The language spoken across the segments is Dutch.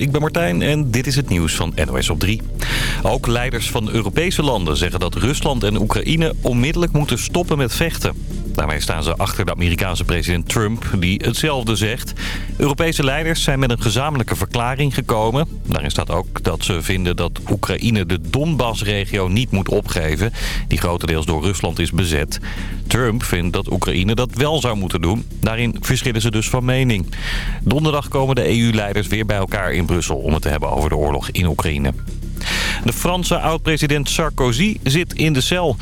ik ben Martijn en dit is het nieuws van NOS op 3. Ook leiders van Europese landen zeggen dat Rusland en Oekraïne onmiddellijk moeten stoppen met vechten. Daarmee staan ze achter de Amerikaanse president Trump, die hetzelfde zegt. Europese leiders zijn met een gezamenlijke verklaring gekomen. Daarin staat ook dat ze vinden dat Oekraïne de Donbass-regio niet moet opgeven... die grotendeels door Rusland is bezet. Trump vindt dat Oekraïne dat wel zou moeten doen. Daarin verschillen ze dus van mening. Donderdag komen de EU-leiders weer bij elkaar in Brussel... om het te hebben over de oorlog in Oekraïne. De Franse oud-president Sarkozy zit in de cel.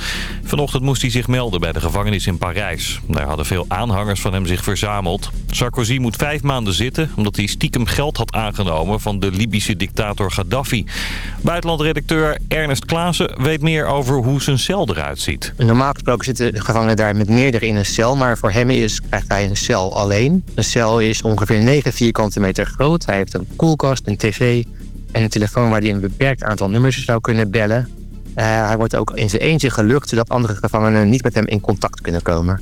Vanochtend moest hij zich melden bij de gevangenis in Parijs. Daar hadden veel aanhangers van hem zich verzameld. Sarkozy moet vijf maanden zitten omdat hij stiekem geld had aangenomen van de Libische dictator Gaddafi. Buitenlandredacteur Ernest Klaassen weet meer over hoe zijn cel eruit ziet. Normaal gesproken zitten de gevangenen daar met meerdere in een cel, maar voor hem is, krijgt hij een cel alleen. Een cel is ongeveer 9 vierkante meter groot. Hij heeft een koelkast, een tv, en een telefoon waar hij een beperkt aantal nummers zou kunnen bellen. Uh, hij wordt ook in zijn eentje gelukt, zodat andere gevangenen niet met hem in contact kunnen komen.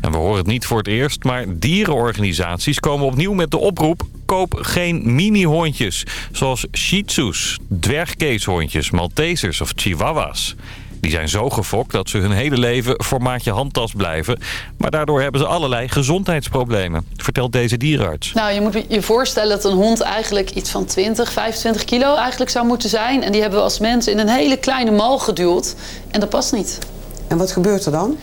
En we horen het niet voor het eerst, maar dierenorganisaties komen opnieuw met de oproep... koop geen mini-hondjes, zoals shih tzus, dwergkeeshondjes, maltesers of chihuahuas. Die zijn zo gefokt dat ze hun hele leven formaatje handtas blijven. Maar daardoor hebben ze allerlei gezondheidsproblemen, vertelt deze dierenarts. Nou, je moet je voorstellen dat een hond eigenlijk iets van 20, 25 kilo eigenlijk zou moeten zijn. En die hebben we als mensen in een hele kleine mal geduwd. En dat past niet. En wat gebeurt er dan?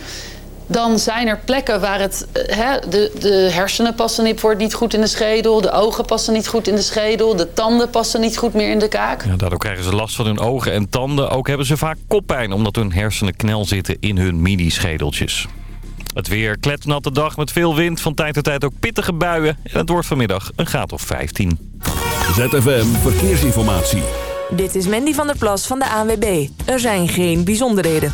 Dan zijn er plekken waar het, hè, de, de hersenen passen niet, niet goed in de schedel. De ogen passen niet goed in de schedel. De tanden passen niet goed meer in de kaak. Ja, daardoor krijgen ze last van hun ogen en tanden. Ook hebben ze vaak koppijn omdat hun hersenen knel zitten in hun mini-schedeltjes. Het weer kletsnatte dag met veel wind. Van tijd tot tijd ook pittige buien. En het wordt vanmiddag een graad of 15. ZFM Verkeersinformatie. Dit is Mandy van der Plas van de ANWB. Er zijn geen bijzonderheden.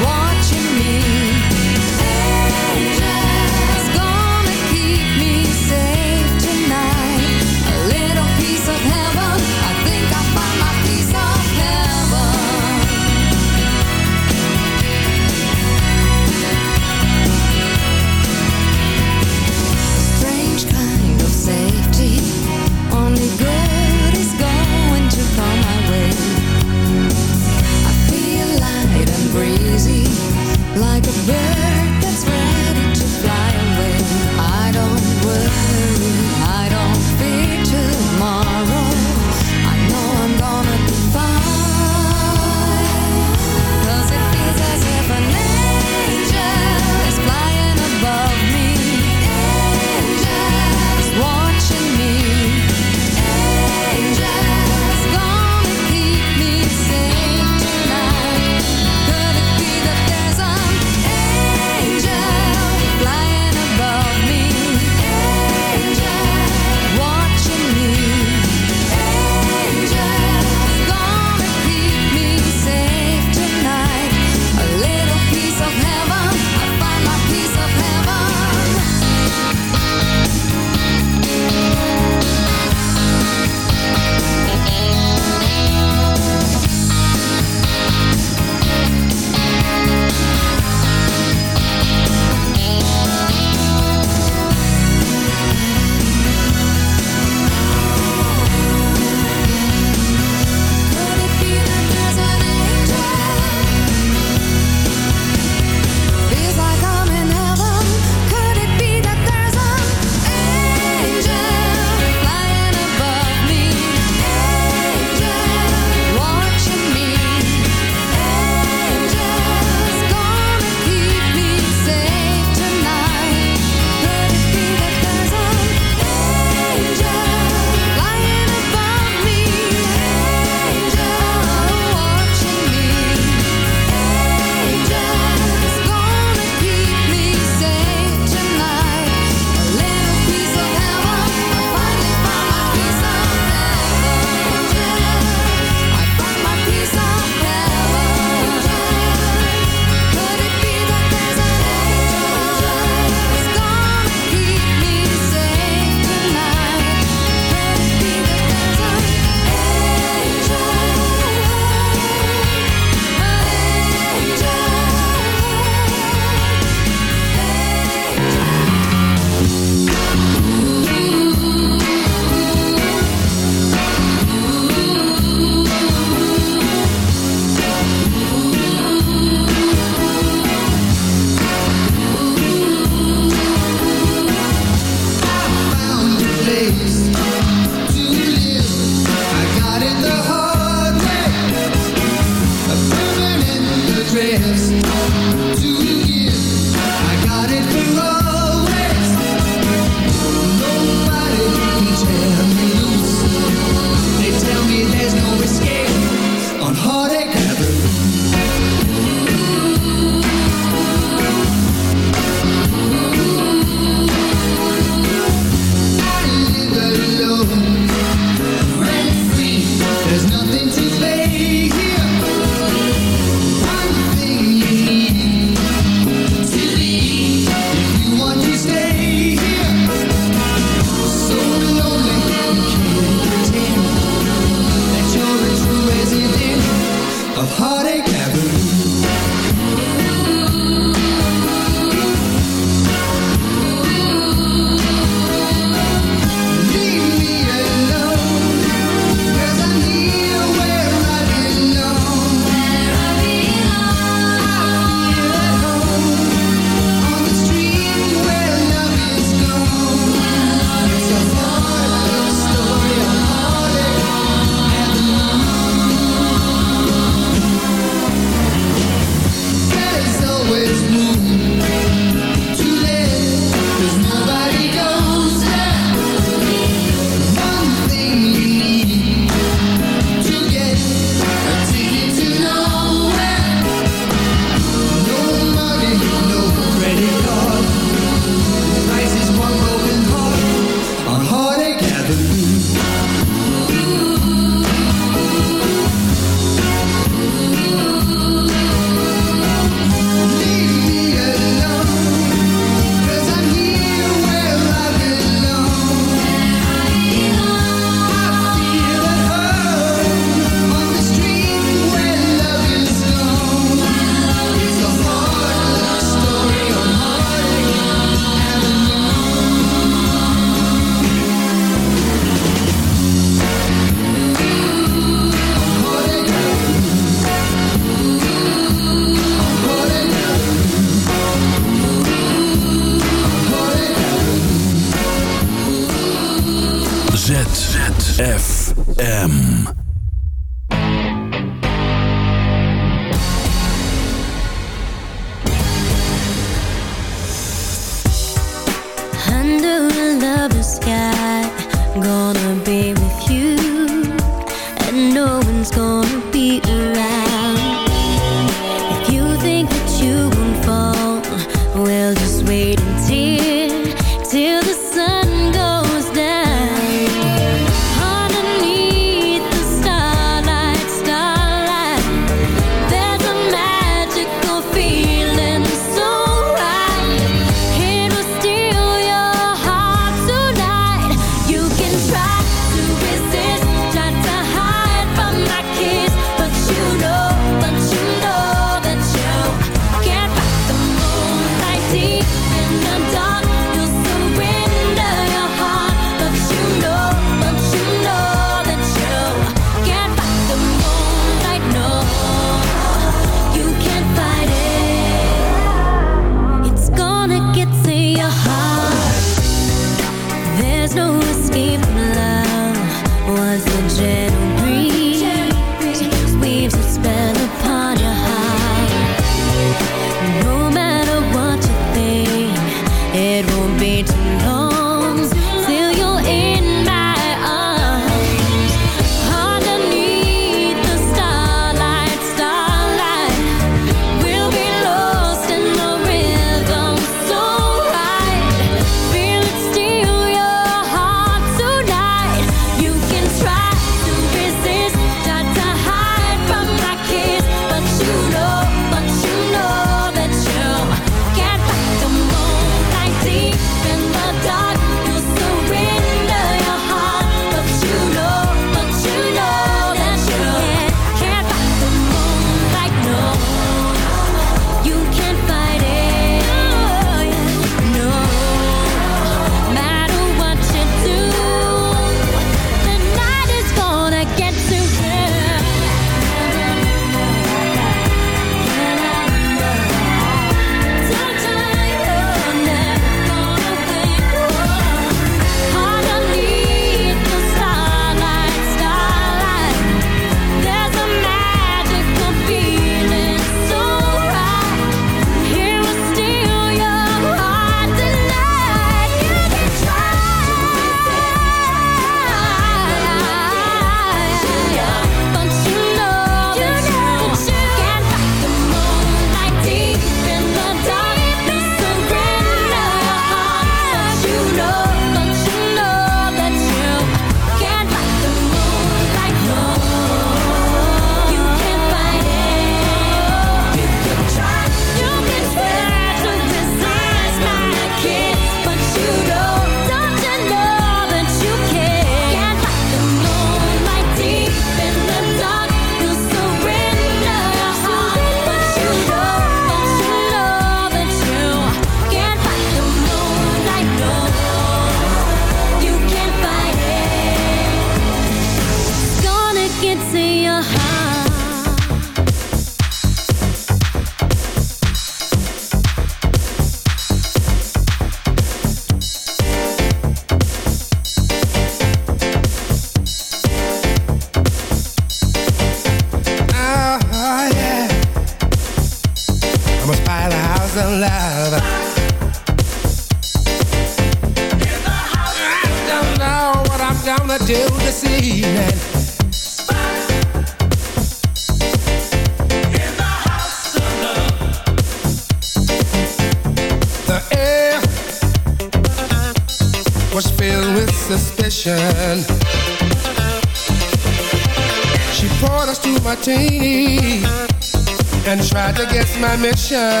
Pleasure.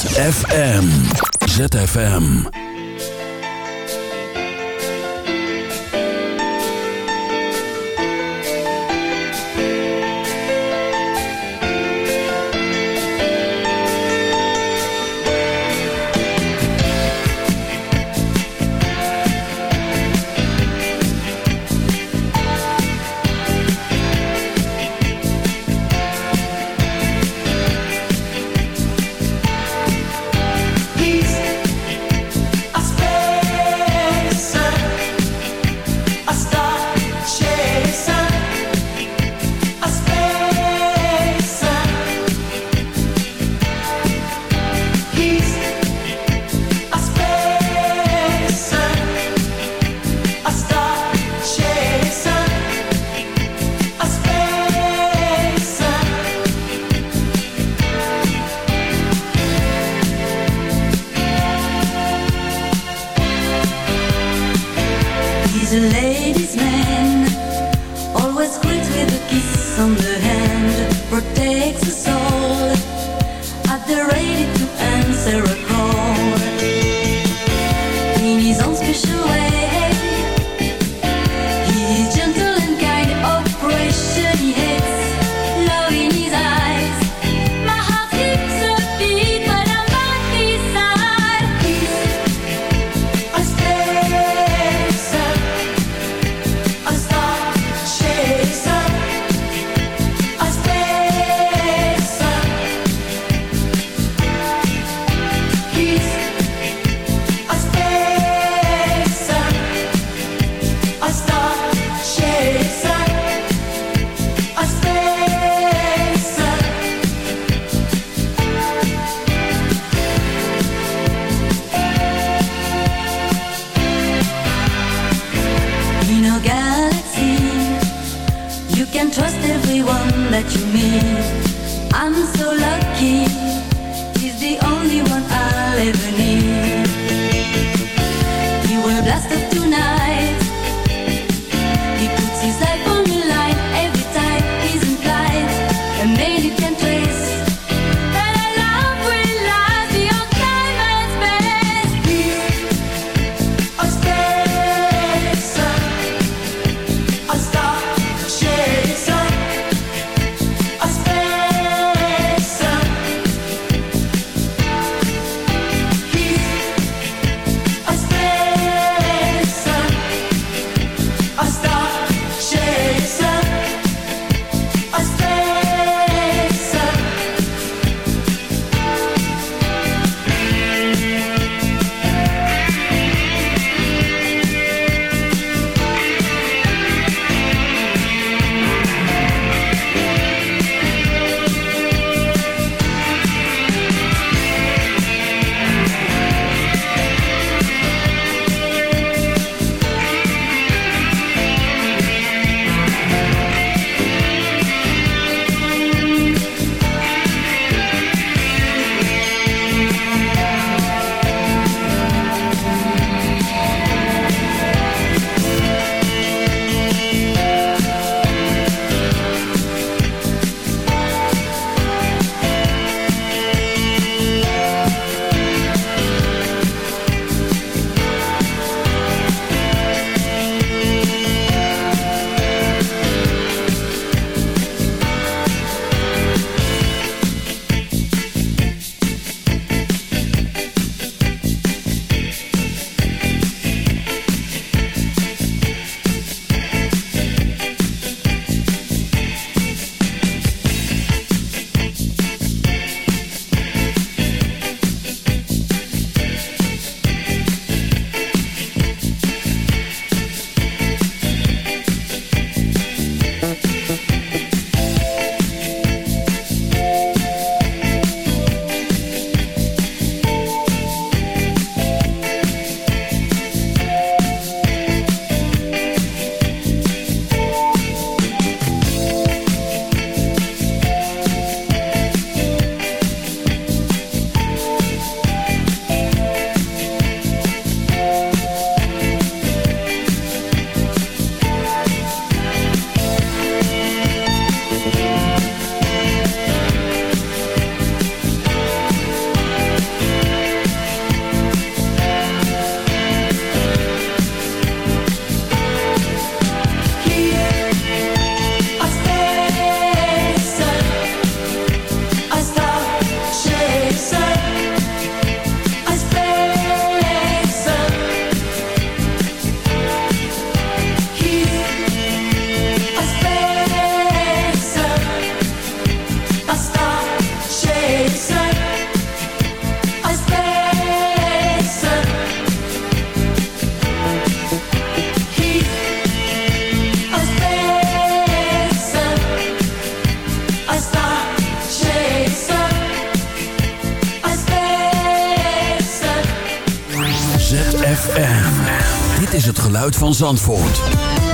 ZFM. ZFM.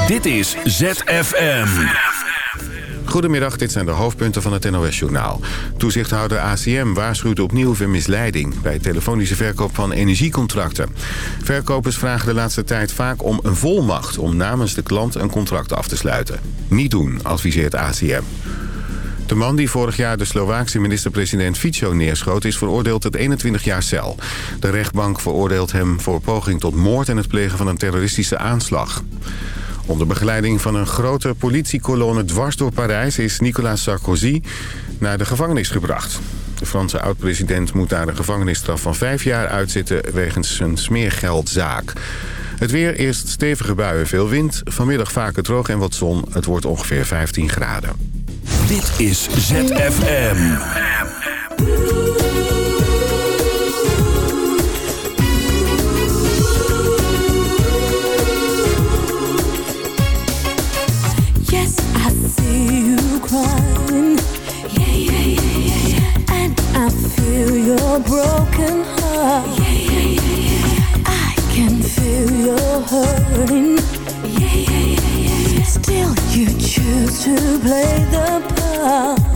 Dit is ZFM. Goedemiddag, dit zijn de hoofdpunten van het NOS-journaal. Toezichthouder ACM waarschuwt opnieuw voor misleiding... bij telefonische verkoop van energiecontracten. Verkopers vragen de laatste tijd vaak om een volmacht... om namens de klant een contract af te sluiten. Niet doen, adviseert ACM. De man die vorig jaar de Slovaakse minister-president Fico neerschoot... is veroordeeld tot 21 jaar cel. De rechtbank veroordeelt hem voor poging tot moord... en het plegen van een terroristische aanslag. Onder begeleiding van een grote politiekolonne dwars door Parijs... is Nicolas Sarkozy naar de gevangenis gebracht. De Franse oud-president moet daar een gevangenisstraf van vijf jaar uitzitten... wegens zijn smeergeldzaak. Het weer eerst stevige buien, veel wind. Vanmiddag vaker droog en wat zon. Het wordt ongeveer 15 graden. Dit is ZFM. Yes, I see you crying. Yeah, yeah, yeah, yeah, yeah. And I feel your broken heart. Yeah, yeah, yeah, yeah. I can feel your hurting. Yeah, yeah, choose to play the part.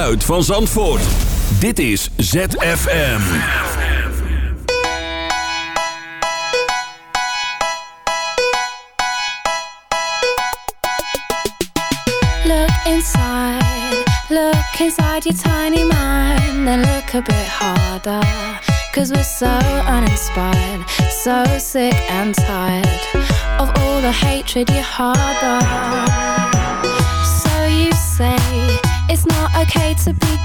geluid van Zandvoort. Dit is ZFM. Look inside, look inside your tiny mind. en look a bit harder. Cause we're so uninspired, so sick and tired of all the hatred you harbor. So you say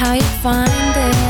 how you find it.